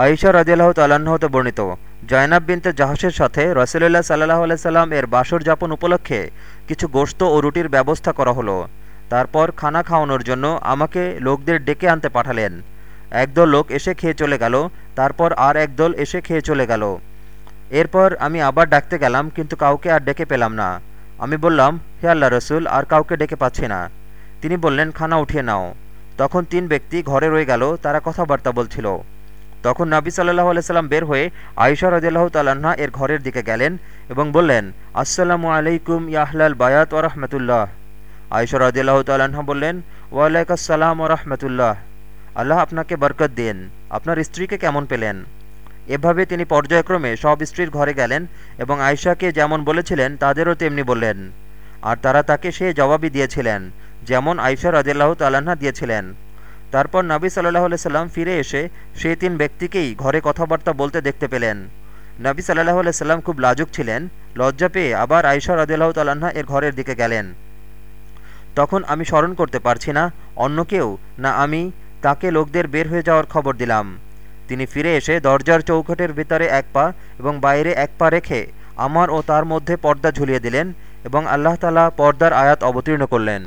আয়েশা রাজিয়াল্লাহ তাল্লাহ্ন হতে বর্ণিত, জয়নাব বিনতে জাহাসের সাথে রসুল্লাহ সাল্লাহ আলাইসাল্লাম এর বাসর যাপন উপলক্ষে কিছু গোশত ও রুটির ব্যবস্থা করা হলো। তারপর খানা খাওয়ানোর জন্য আমাকে লোকদের ডেকে আনতে পাঠালেন। একদল লোক এসে খেয়ে চলে গেল, তারপর আর একদল এসে খেয়ে চলে গেল। এরপর আমি আবার ডাকতে গেলাম, কিন্তু কাউকে আর ডেকে পেলাম না। আমি বললাম, হে আল্লাহ রসুল, আর কাউকে ডেকে পাচ্ছি না। তিনি বললেন, খানা উঠিয়ে নাও। তখন তিন ব্যক্তি ঘরে রয়ে গেল, তারা কথাবার্তা বলছিল। তখন নাবি সাল্লাহ আলাইসাল্লাম বের হয়ে আয়সা রদিল্লাহ তাল্লাহা এর ঘরের দিকে গেলেন এবং বললেন, আসসালামু আলাইকুম ইয়াহলাল বায়াত ও রহমতুল্লাহ। আয়সা রদিল্লাহ তাল্লাহা বললেন ওয়ালাইকাসাল্লাম ও রহমতুল্লাহ। আল্লাহ আপনাকে বরকত দিন আপনার স্ত্রীকে কেমন পেলেন? এভাবে তিনি পর্যায়ক্রমে সব স্ত্রীর ঘরে গেলেন এবং আয়সাকে যেমন বলেছিলেন, তাদেরও তেমনি বললেন। আর তারা তাকে সে জবাবই দিয়েছিলেন, যেমন আয়সা রাজিল্লাহ তাল্লাহা দিয়েছিলেন। তারপর নবী সাল্লাহ সাল্লাম ফিরে এসে সেই তিন ব্যক্তিকেই ঘরে কথাবার্তা বলতে দেখতে পেলেন। নবী সাল্লাহ সাল্লাম খুব লাজুক ছিলেন, লজ্জা পেয়ে আবার আয়সা রাজিল্লাহ তাল্লাহা এর ঘরের দিকে গেলেন। তখন আমি স্মরণ করতে পারছি না, অন্য কেউ, না আমি, তাকে লোকদের বের হয়ে যাওয়ার খবর দিলাম। তিনি ফিরে এসে দরজার চৌখটের ভিতরে এক পা এবং বাইরে এক পা রেখে আমার ও তার মধ্যে পর্দা ঝুলিয়ে দিলেন এবং আল্লাহ তালা পর্দার আয়াত অবতীর্ণ করলেন।